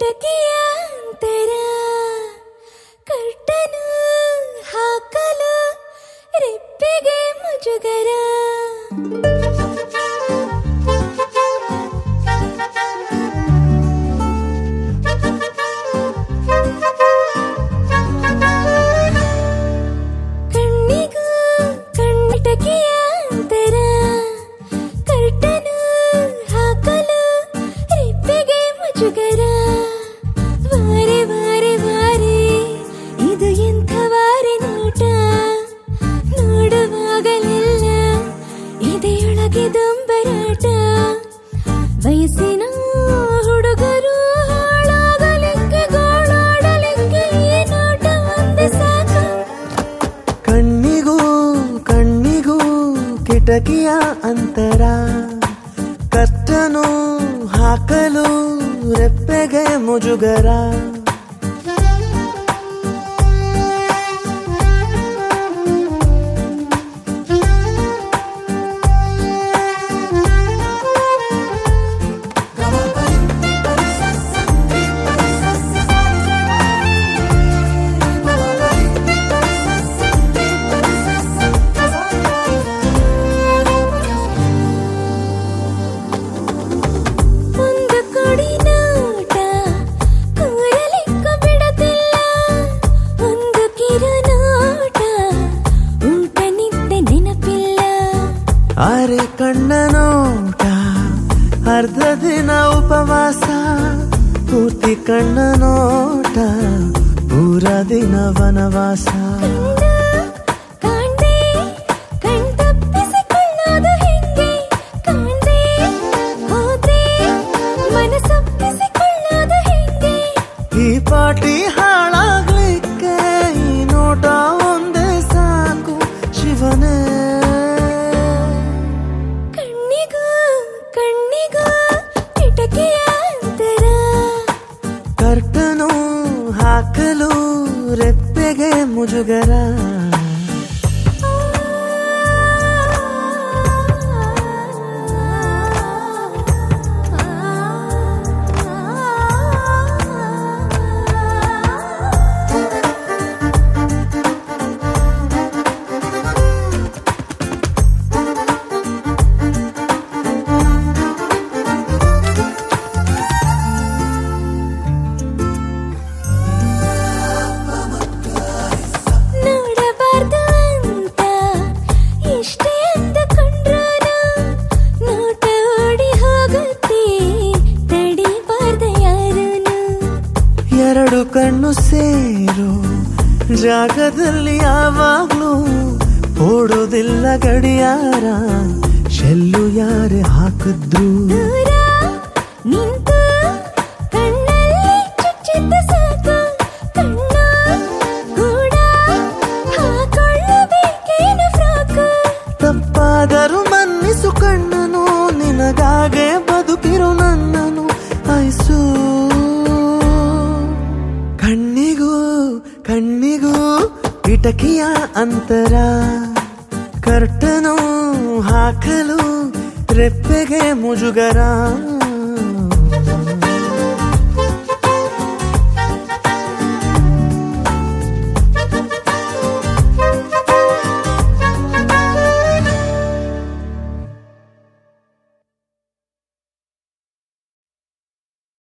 ಕಿಟಕಿಯ ಅಂತರ ವಯಸ್ಸಿನ ಹುಡುಗರು ಹಾಳಾಗಲಿಕ್ಕೆ ಗೋಳಾಡಲಿಕ್ಕೆ ಕಣ್ಣಿಗೂ ಕಣ್ಣಿಗೂ ಕಿಟಕಿಯ ಅಂತರ. ಕತ್ತನು ಹಾಕಲು ರೆಪ್ಪೆಗೆ ಮುಜುಗರ. ಅರ್ಧ ದಿನ ಉಪವಾಸ ಪೂರ್ತಿ ಕಣ್ಣ ನೋಟ ಪೂರ ದಿನ ವನವಾಸ ಕಂಡ ಕಾಣ್ದೆ ರೆಪ್ಪೆಗೆ ಮುಜುಗರ ಎರಡು ಕಣ್ಣು ಸೇರು ಜಾಗದಲ್ಲಿ ಯಾವಾಗ್ಲೂ ಓಡೋದಿಲ್ಲ ಗಡಿಯಾರ ಶೆಲ್ಲು ಯಾರೇ ಹಾಕಿದ್ರು. ಕಣ್ಣಿಗೂ ಕಿಟಕಿಯ ಅಂತರ. ಕರ್ಟನು ಹಾಕಲು ರೆಪ್ಪೆಗೆ ಮುಜುಗರ.